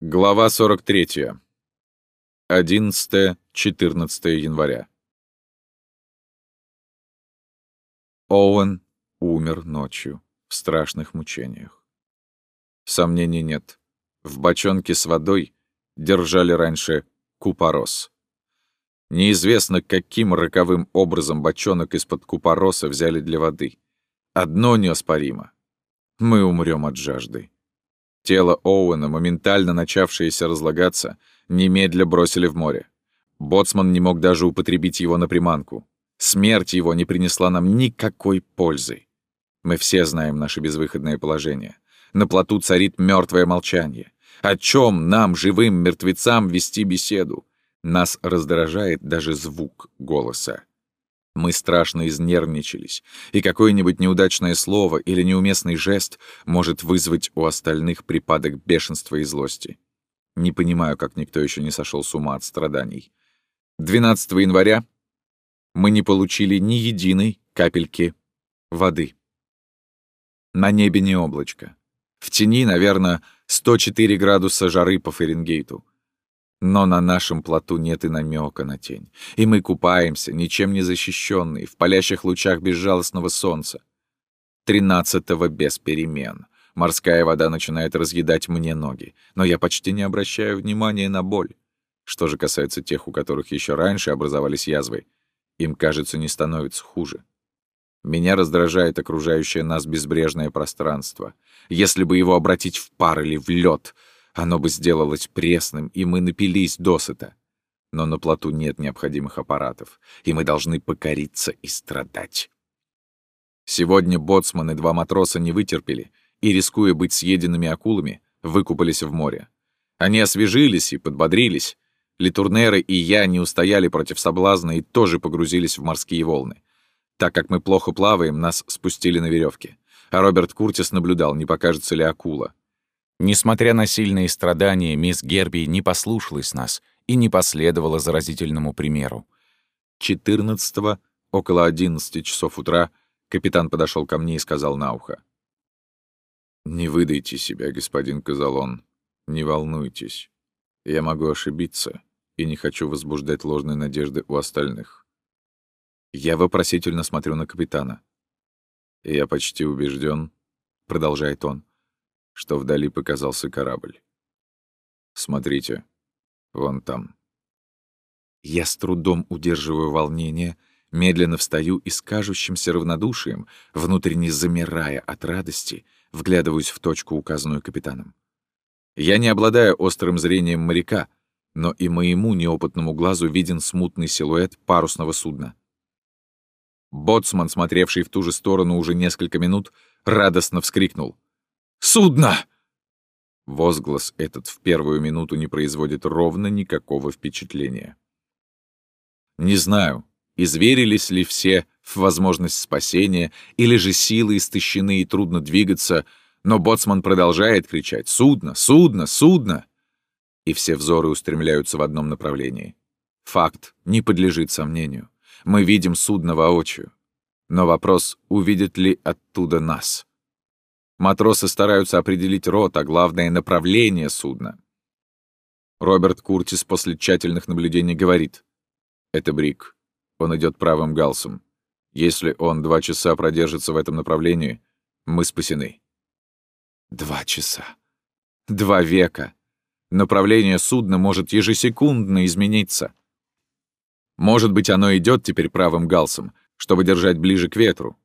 Глава 43. 11-14 января. Оуэн умер ночью в страшных мучениях. Сомнений нет. В бочонке с водой держали раньше купорос. Неизвестно, каким роковым образом бочонок из-под купороса взяли для воды. Одно неоспоримо. Мы умрем от жажды. Тело Оуэна, моментально начавшееся разлагаться, немедля бросили в море. Боцман не мог даже употребить его на приманку. Смерть его не принесла нам никакой пользы. Мы все знаем наше безвыходное положение. На плоту царит мертвое молчание. О чем нам, живым мертвецам, вести беседу? Нас раздражает даже звук голоса. Мы страшно изнервничались, и какое-нибудь неудачное слово или неуместный жест может вызвать у остальных припадок бешенства и злости. Не понимаю, как никто еще не сошел с ума от страданий. 12 января мы не получили ни единой капельки воды. На небе не облачко. В тени, наверное, 104 градуса жары по Фаренгейту. Но на нашем плоту нет и намека на тень. И мы купаемся, ничем не защищенные, в палящих лучах безжалостного солнца. Тринадцатого без перемен. Морская вода начинает разъедать мне ноги, но я почти не обращаю внимания на боль. Что же касается тех, у которых еще раньше образовались язвы, им, кажется, не становится хуже. Меня раздражает окружающее нас безбрежное пространство. Если бы его обратить в пар или в лед, оно бы сделалось пресным, и мы напились досыта. Но на плоту нет необходимых аппаратов, и мы должны покориться и страдать. Сегодня боцман и два матроса не вытерпели и, рискуя быть съеденными акулами, выкупались в море. Они освежились и подбодрились. Литурнеры и я не устояли против соблазна и тоже погрузились в морские волны. Так как мы плохо плаваем, нас спустили на веревке. А Роберт Куртис наблюдал, не покажется ли акула. Несмотря на сильные страдания, мисс Герби не послушалась нас и не последовала заразительному примеру. 14 около 11 часов утра, капитан подошел ко мне и сказал на ухо. «Не выдайте себя, господин Казалон. Не волнуйтесь. Я могу ошибиться и не хочу возбуждать ложные надежды у остальных». Я вопросительно смотрю на капитана. «Я почти убежден, продолжает он, что вдали показался корабль. «Смотрите, вон там». Я с трудом удерживаю волнение, медленно встаю и с кажущимся равнодушием, внутренне замирая от радости, вглядываюсь в точку, указанную капитаном. Я не обладаю острым зрением моряка, но и моему неопытному глазу виден смутный силуэт парусного судна. Боцман, смотревший в ту же сторону уже несколько минут, радостно вскрикнул — Судно!» Возглас этот в первую минуту не производит ровно никакого впечатления. Не знаю, изверились ли все в возможность спасения, или же силы истощены и трудно двигаться, но боцман продолжает кричать «Судно! Судно! Судно!» И все взоры устремляются в одном направлении. Факт не подлежит сомнению. Мы видим судно воочию. Но вопрос, увидит ли оттуда нас. Матросы стараются определить рот, а главное — направление судна. Роберт Куртис после тщательных наблюдений говорит. «Это Брик. Он идет правым галсом. Если он два часа продержится в этом направлении, мы спасены». Два часа. Два века. Направление судна может ежесекундно измениться. Может быть, оно идет теперь правым галсом, чтобы держать ближе к ветру.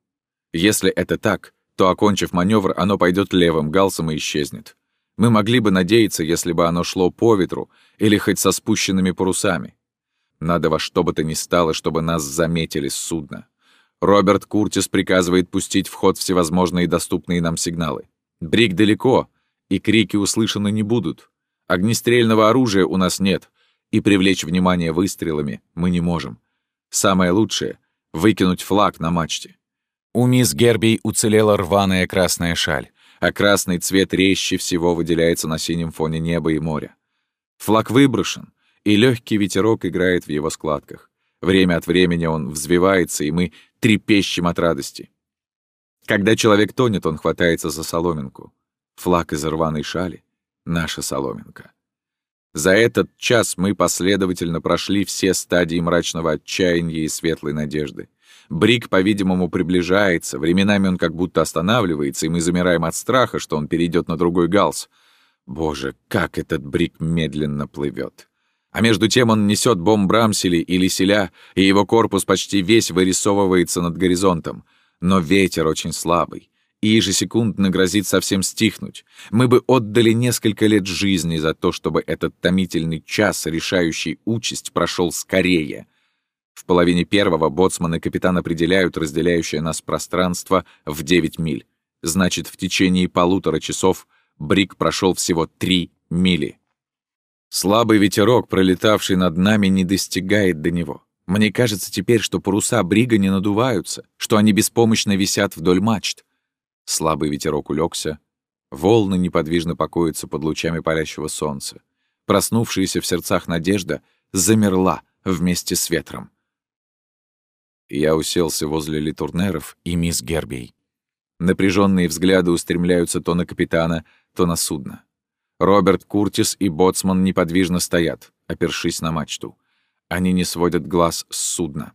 Если это так, то, окончив маневр, оно пойдет левым галсом и исчезнет. Мы могли бы надеяться, если бы оно шло по ветру или хоть со спущенными парусами. Надо во что бы то ни стало, чтобы нас заметили с судна. Роберт Куртис приказывает пустить в ход всевозможные доступные нам сигналы. Брик далеко, и крики услышаны не будут. Огнестрельного оружия у нас нет, и привлечь внимание выстрелами мы не можем. Самое лучшее — выкинуть флаг на мачте. У мисс Герби уцелела рваная красная шаль, а красный цвет резче всего выделяется на синем фоне неба и моря. Флаг выброшен, и легкий ветерок играет в его складках. Время от времени он взвивается, и мы трепещем от радости. Когда человек тонет, он хватается за соломинку. Флаг из рваной шали — наша соломинка. За этот час мы последовательно прошли все стадии мрачного отчаяния и светлой надежды. Брик, по-видимому, приближается, временами он как будто останавливается, и мы замираем от страха, что он перейдет на другой галс. Боже, как этот Брик медленно плывет. А между тем он несет бомб Брамсели или Селя, и его корпус почти весь вырисовывается над горизонтом. Но ветер очень слабый и ежесекундно грозит совсем стихнуть. Мы бы отдали несколько лет жизни за то, чтобы этот томительный час, решающий участь, прошел скорее. В половине первого боцман и капитан определяют разделяющее нас пространство в 9 миль. Значит, в течение полутора часов Брик прошел всего 3 мили. Слабый ветерок, пролетавший над нами, не достигает до него. Мне кажется теперь, что паруса Брига не надуваются, что они беспомощно висят вдоль мачт. Слабый ветерок улегся. Волны неподвижно покоятся под лучами палящего солнца. Проснувшаяся в сердцах надежда замерла вместе с ветром. Я уселся возле литурнеров и мисс Гербей. Напряженные взгляды устремляются то на капитана, то на судно. Роберт Куртис и боцман неподвижно стоят, опершись на мачту. Они не сводят глаз с судна.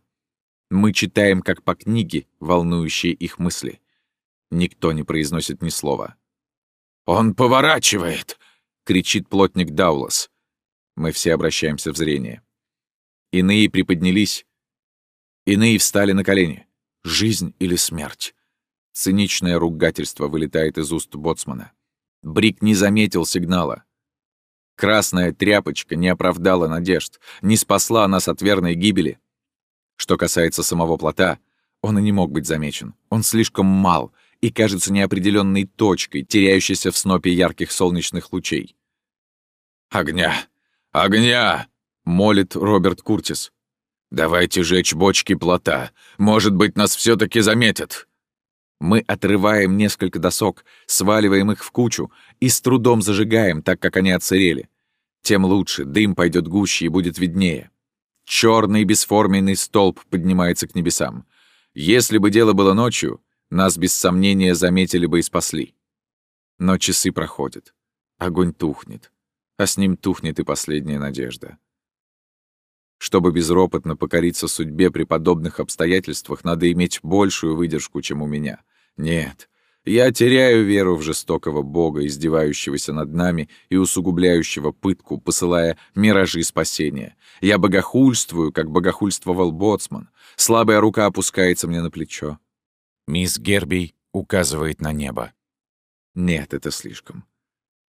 Мы читаем, как по книге, волнующие их мысли. Никто не произносит ни слова. «Он поворачивает!» — кричит плотник Даулас. Мы все обращаемся в зрение. Иные приподнялись, иные встали на колени. Жизнь или смерть? Циничное ругательство вылетает из уст боцмана. Брик не заметил сигнала. Красная тряпочка не оправдала надежд, не спасла нас от верной гибели. Что касается самого плота, он и не мог быть замечен. Он слишком мал — и кажется неопределенной точкой, теряющейся в снопе ярких солнечных лучей. «Огня! Огня!» — молит Роберт Куртис. «Давайте жечь бочки плота. Может быть, нас все таки заметят». Мы отрываем несколько досок, сваливаем их в кучу и с трудом зажигаем, так как они отсырели. Тем лучше, дым пойдет гуще и будет виднее. Черный бесформенный столб поднимается к небесам. Если бы дело было ночью, нас без сомнения заметили бы и спасли. Но часы проходят. Огонь тухнет. А с ним тухнет и последняя надежда. Чтобы безропотно покориться судьбе при подобных обстоятельствах, надо иметь большую выдержку, чем у меня. Нет, я теряю веру в жестокого бога, издевающегося над нами и усугубляющего пытку, посылая миражи спасения. Я богохульствую, как богохульствовал боцман. Слабая рука опускается мне на плечо. Мисс Герби указывает на небо. Нет, это слишком.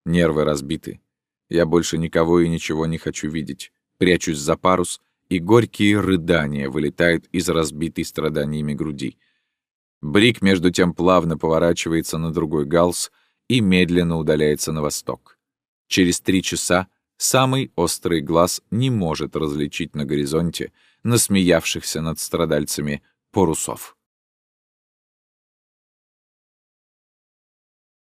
Нервы разбиты. Я больше никого и ничего не хочу видеть. Прячусь за парус, и горькие рыдания вылетают из разбитой страданиями груди. Брик, между тем, плавно поворачивается на другой галс и медленно удаляется на восток. Через три часа самый острый глаз не может различить на горизонте насмеявшихся над страдальцами парусов.